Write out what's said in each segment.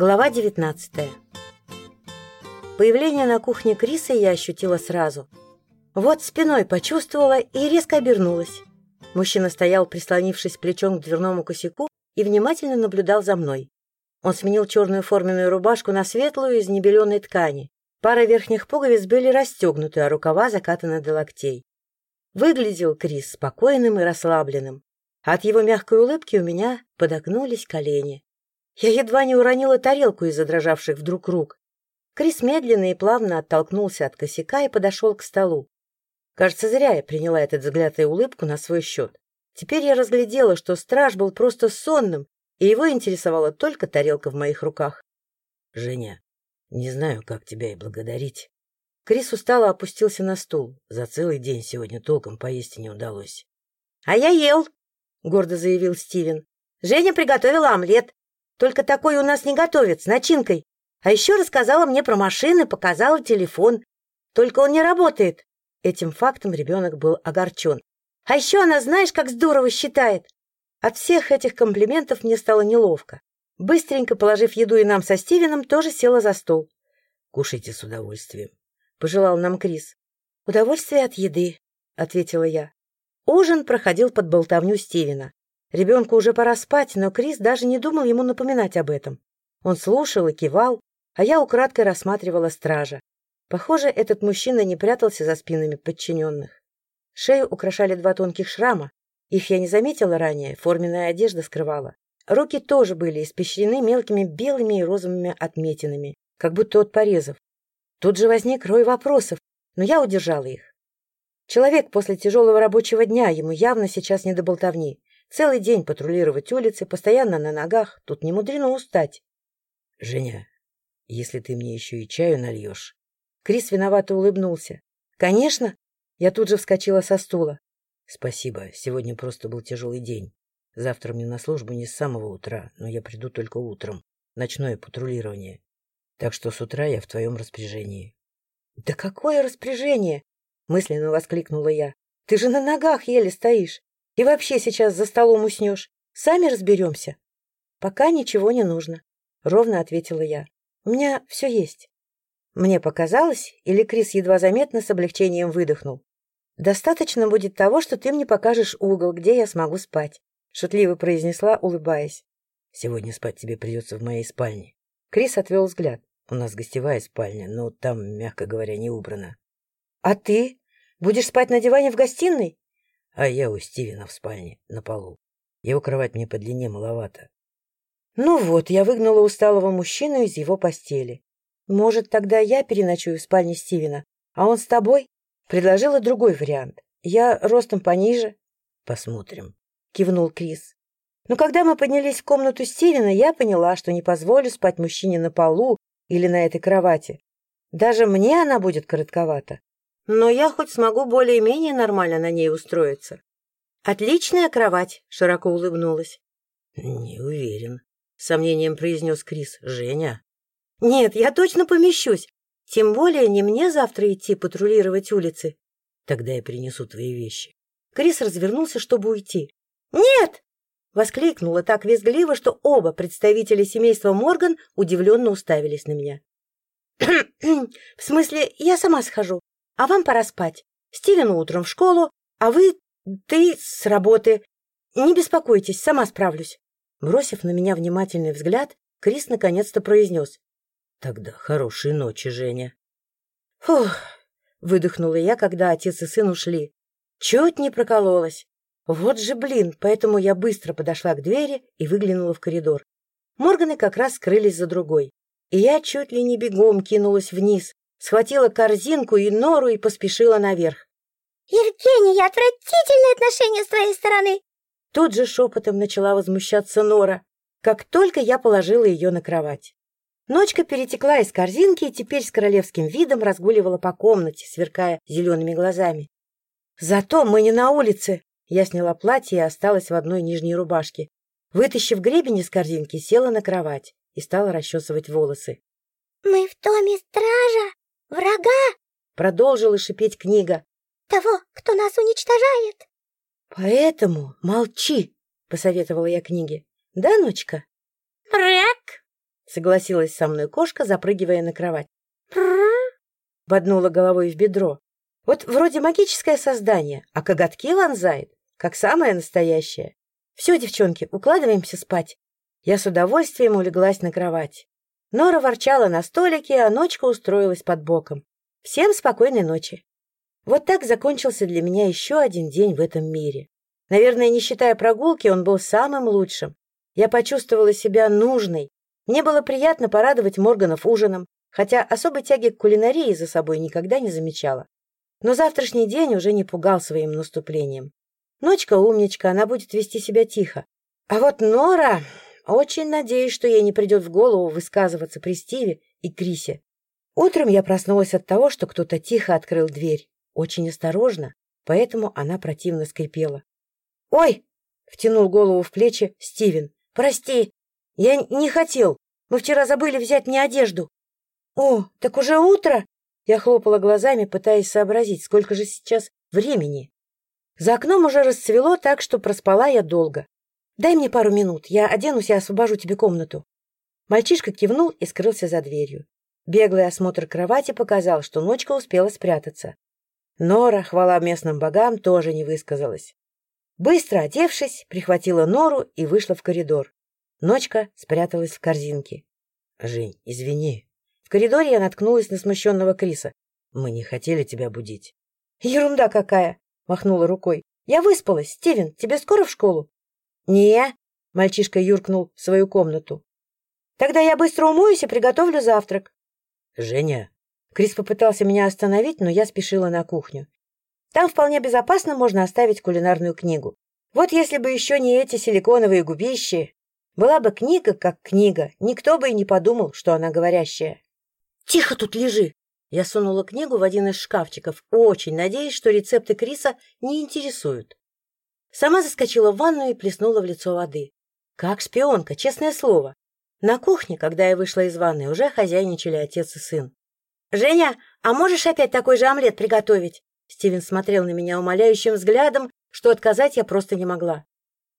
Глава 19 Появление на кухне Криса я ощутила сразу. Вот спиной почувствовала и резко обернулась. Мужчина стоял, прислонившись плечом к дверному косяку и внимательно наблюдал за мной. Он сменил черную форменную рубашку на светлую из небеленой ткани. Пара верхних пуговиц были расстегнуты, а рукава закатаны до локтей. Выглядел Крис спокойным и расслабленным. От его мягкой улыбки у меня подогнулись колени. Я едва не уронила тарелку из задрожавших вдруг рук. Крис медленно и плавно оттолкнулся от косяка и подошел к столу. Кажется, зря я приняла этот взгляд и улыбку на свой счет. Теперь я разглядела, что страж был просто сонным, и его интересовала только тарелка в моих руках. — Женя, не знаю, как тебя и благодарить. Крис устало опустился на стул. За целый день сегодня толком поесть не удалось. — А я ел, — гордо заявил Стивен. — Женя приготовила омлет. Только такой у нас не готовят, с начинкой. А еще рассказала мне про машины, показала телефон. Только он не работает. Этим фактом ребенок был огорчен. А еще она, знаешь, как здорово считает. От всех этих комплиментов мне стало неловко. Быстренько положив еду и нам со Стивеном, тоже села за стол. — Кушайте с удовольствием, — пожелал нам Крис. — Удовольствие от еды, — ответила я. Ужин проходил под болтовню Стивена. Ребенку уже пора спать, но Крис даже не думал ему напоминать об этом. Он слушал и кивал, а я украдкой рассматривала стража. Похоже, этот мужчина не прятался за спинами подчиненных. Шею украшали два тонких шрама. Их я не заметила ранее, форменная одежда скрывала. Руки тоже были испещрены мелкими белыми и розовыми отметинами, как будто от порезов. Тут же возник рой вопросов, но я удержала их. Человек после тяжелого рабочего дня, ему явно сейчас не до болтовни. Целый день патрулировать улицы, постоянно на ногах, тут не мудрено устать. — Женя, если ты мне еще и чаю нальешь... Крис виновато улыбнулся. — Конечно. Я тут же вскочила со стула. — Спасибо, сегодня просто был тяжелый день. Завтра мне на службу не с самого утра, но я приду только утром. Ночное патрулирование. Так что с утра я в твоем распоряжении. — Да какое распоряжение? — мысленно воскликнула я. — Ты же на ногах еле стоишь. И вообще сейчас за столом уснешь. Сами разберемся. — Пока ничего не нужно, — ровно ответила я. — У меня все есть. Мне показалось, или Крис едва заметно с облегчением выдохнул. «Достаточно будет того, что ты мне покажешь угол, где я смогу спать», — шутливо произнесла, улыбаясь. «Сегодня спать тебе придется в моей спальне». Крис отвел взгляд. «У нас гостевая спальня, но там, мягко говоря, не убрано». «А ты? Будешь спать на диване в гостиной?» «А я у Стивена в спальне, на полу. Его кровать мне по длине маловато». Ну вот, я выгнала усталого мужчину из его постели. Может, тогда я переночую в спальне Стивена, а он с тобой? Предложила другой вариант. Я ростом пониже. Посмотрим, кивнул Крис. Но когда мы поднялись в комнату Стивена, я поняла, что не позволю спать мужчине на полу или на этой кровати. Даже мне она будет коротковата. Но я хоть смогу более-менее нормально на ней устроиться. «Отличная кровать!» — широко улыбнулась. «Не уверен», — сомнением произнес Крис. «Женя?» Нет, я точно помещусь. Тем более не мне завтра идти патрулировать улицы. Тогда я принесу твои вещи. Крис развернулся, чтобы уйти. Нет! Воскликнула так визгливо, что оба представителя семейства Морган удивленно уставились на меня. В смысле, я сама схожу, а вам пора спать. Стивен утром в школу, а вы... ты с работы. Не беспокойтесь, сама справлюсь. Бросив на меня внимательный взгляд, Крис наконец-то произнес. Тогда хорошей ночи, Женя. Фух, выдохнула я, когда отец и сын ушли. Чуть не прокололась. Вот же блин, поэтому я быстро подошла к двери и выглянула в коридор. Морганы как раз скрылись за другой. И я чуть ли не бегом кинулась вниз, схватила корзинку и нору и поспешила наверх. «Евгения, отвратительное отношение с твоей стороны!» Тут же шепотом начала возмущаться Нора, как только я положила ее на кровать. Ночка перетекла из корзинки и теперь с королевским видом разгуливала по комнате, сверкая зелеными глазами. «Зато мы не на улице!» Я сняла платье и осталась в одной нижней рубашке. Вытащив гребень из корзинки, села на кровать и стала расчесывать волосы. «Мы в доме стража? Врага?» Продолжила шипеть книга. «Того, кто нас уничтожает!» «Поэтому молчи!» — посоветовала я книге. «Да, ночка?» «Брак!» согласилась со мной кошка, запрыгивая на кровать. Боднула головой в бедро. Вот вроде магическое создание, а коготки вонзает, как самое настоящее. Все, девчонки, укладываемся спать. Я с удовольствием улеглась на кровать. Нора ворчала на столике, а ночка устроилась под боком. Всем спокойной ночи. Вот так закончился для меня еще один день в этом мире. Наверное, не считая прогулки, он был самым лучшим. Я почувствовала себя нужной. Мне было приятно порадовать Морганов ужином, хотя особой тяги к кулинарии за собой никогда не замечала. Но завтрашний день уже не пугал своим наступлением. Ночка умничка, она будет вести себя тихо. А вот Нора... Очень надеюсь, что ей не придет в голову высказываться при Стиве и Крисе. Утром я проснулась от того, что кто-то тихо открыл дверь. Очень осторожно, поэтому она противно скрипела. «Ой!» — втянул голову в плечи Стивен. «Прости, я не хотел. Мы вчера забыли взять мне одежду». «О, так уже утро?» Я хлопала глазами, пытаясь сообразить, сколько же сейчас времени. За окном уже расцвело так, что проспала я долго. Дай мне пару минут, я оденусь и освобожу тебе комнату. Мальчишка кивнул и скрылся за дверью. Беглый осмотр кровати показал, что ночка успела спрятаться. Нора, хвала местным богам, тоже не высказалась. Быстро одевшись, прихватила Нору и вышла в коридор. Ночка спряталась в корзинке. — Жень, извини. В коридоре я наткнулась на смущенного Криса. — Мы не хотели тебя будить. — Ерунда какая! — махнула рукой. — Я выспалась. Стивен, тебе скоро в школу? «Не», — мальчишка юркнул в свою комнату. «Тогда я быстро умоюсь и приготовлю завтрак». «Женя». Крис попытался меня остановить, но я спешила на кухню. Там вполне безопасно можно оставить кулинарную книгу. Вот если бы еще не эти силиконовые губищи. Была бы книга как книга, никто бы и не подумал, что она говорящая. «Тихо тут лежи!» Я сунула книгу в один из шкафчиков, очень надеясь, что рецепты Криса не интересуют. Сама заскочила в ванную и плеснула в лицо воды. Как шпионка, честное слово. На кухне, когда я вышла из ванной, уже хозяйничали отец и сын. «Женя, а можешь опять такой же омлет приготовить?» Стивен смотрел на меня умоляющим взглядом, что отказать я просто не могла.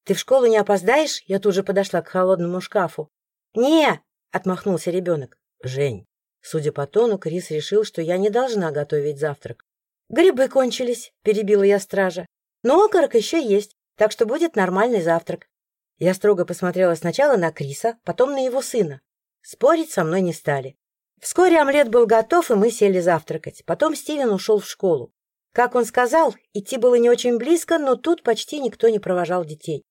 «Ты в школу не опоздаешь?» Я тут же подошла к холодному шкафу. «Не!» — отмахнулся ребенок. «Жень». Судя по тону, Крис решил, что я не должна готовить завтрак. «Грибы кончились», — перебила я стража. Но окорок еще есть, так что будет нормальный завтрак. Я строго посмотрела сначала на Криса, потом на его сына. Спорить со мной не стали. Вскоре омлет был готов, и мы сели завтракать. Потом Стивен ушел в школу. Как он сказал, идти было не очень близко, но тут почти никто не провожал детей.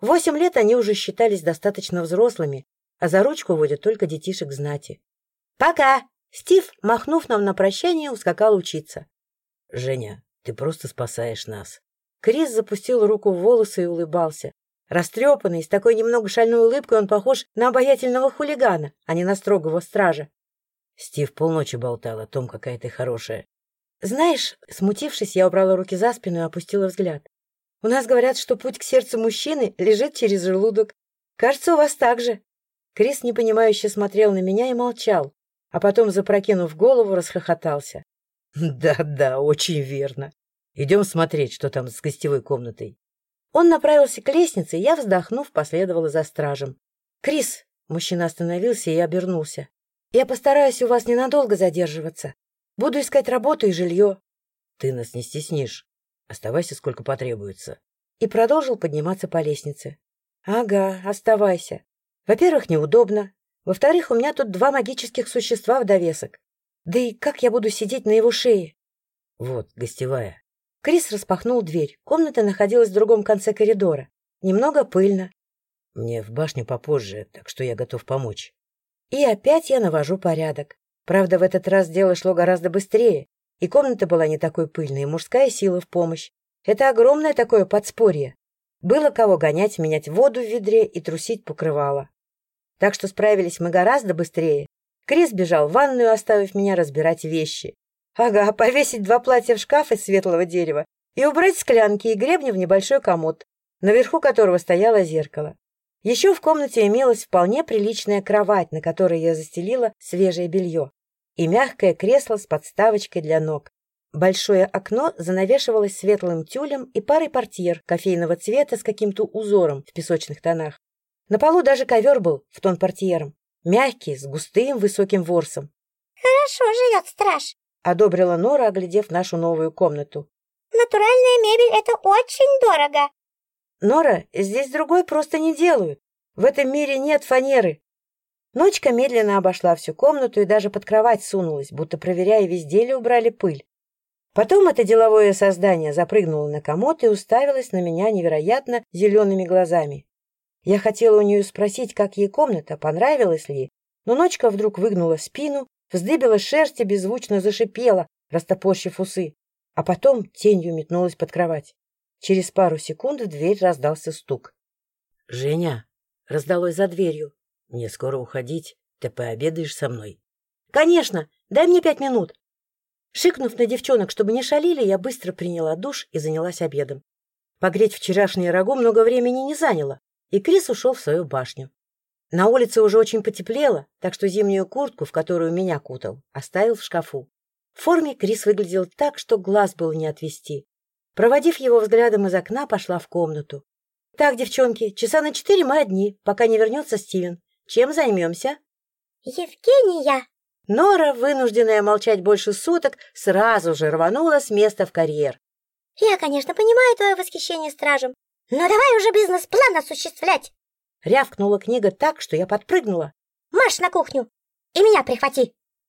восемь лет они уже считались достаточно взрослыми, а за ручку водят только детишек знати. «Пока!» Стив, махнув нам на прощание, ускакал учиться. «Женя, ты просто спасаешь нас», Крис запустил руку в волосы и улыбался. Растрепанный, с такой немного шальной улыбкой он похож на обаятельного хулигана, а не на строгого стража. Стив полночи болтал о том, какая ты хорошая. Знаешь, смутившись, я убрала руки за спину и опустила взгляд. У нас говорят, что путь к сердцу мужчины лежит через желудок. Кажется, у вас так же. Крис непонимающе смотрел на меня и молчал, а потом, запрокинув голову, расхохотался. «Да-да, очень верно. Идем смотреть, что там с гостевой комнатой. Он направился к лестнице, и я, вздохнув, последовала за стражем. «Крис!» — мужчина остановился и обернулся. «Я постараюсь у вас ненадолго задерживаться. Буду искать работу и жилье». «Ты нас не стеснишь. Оставайся, сколько потребуется». И продолжил подниматься по лестнице. «Ага, оставайся. Во-первых, неудобно. Во-вторых, у меня тут два магических существа в довесок. Да и как я буду сидеть на его шее?» «Вот, гостевая. Крис распахнул дверь. Комната находилась в другом конце коридора. Немного пыльно. Мне в башню попозже, так что я готов помочь. И опять я навожу порядок. Правда, в этот раз дело шло гораздо быстрее, и комната была не такой пыльной, и мужская сила в помощь. Это огромное такое подспорье. Было кого гонять, менять воду в ведре и трусить покрывало. Так что справились мы гораздо быстрее. Крис бежал в ванную, оставив меня разбирать вещи. Ага, повесить два платья в шкаф из светлого дерева и убрать склянки и гребни в небольшой комод, наверху которого стояло зеркало. Еще в комнате имелась вполне приличная кровать, на которой я застелила свежее белье, и мягкое кресло с подставочкой для ног. Большое окно занавешивалось светлым тюлем и парой портьер кофейного цвета с каким-то узором в песочных тонах. На полу даже ковер был в тон портьером. Мягкий, с густым высоким ворсом. Хорошо живет страж. Одобрила Нора, оглядев нашу новую комнату. Натуральная мебель — это очень дорого. Нора, здесь другой просто не делают. В этом мире нет фанеры. Ночка медленно обошла всю комнату и даже под кровать сунулась, будто проверяя, везде ли убрали пыль. Потом это деловое создание запрыгнуло на комод и уставилось на меня невероятно зелеными глазами. Я хотела у нее спросить, как ей комната, понравилась ли, но ночка вдруг выгнула спину, вздыбила шерсть и беззвучно зашипела, растопорщив усы, а потом тенью метнулась под кровать. Через пару секунд в дверь раздался стук. — Женя! — раздалось за дверью. — Мне скоро уходить. Ты пообедаешь со мной? — Конечно! Дай мне пять минут! Шикнув на девчонок, чтобы не шалили, я быстро приняла душ и занялась обедом. Погреть вчерашнее рагу много времени не заняло, и Крис ушел в свою башню. На улице уже очень потеплело, так что зимнюю куртку, в которую меня кутал, оставил в шкафу. В форме Крис выглядел так, что глаз было не отвести. Проводив его взглядом из окна, пошла в комнату. — Так, девчонки, часа на четыре мы одни, пока не вернется Стивен. Чем займемся? — Евгения! Нора, вынужденная молчать больше суток, сразу же рванула с места в карьер. — Я, конечно, понимаю твое восхищение стражем, но давай уже бизнес-план осуществлять. Рявкнула книга так, что я подпрыгнула. Марш на кухню и меня прихвати.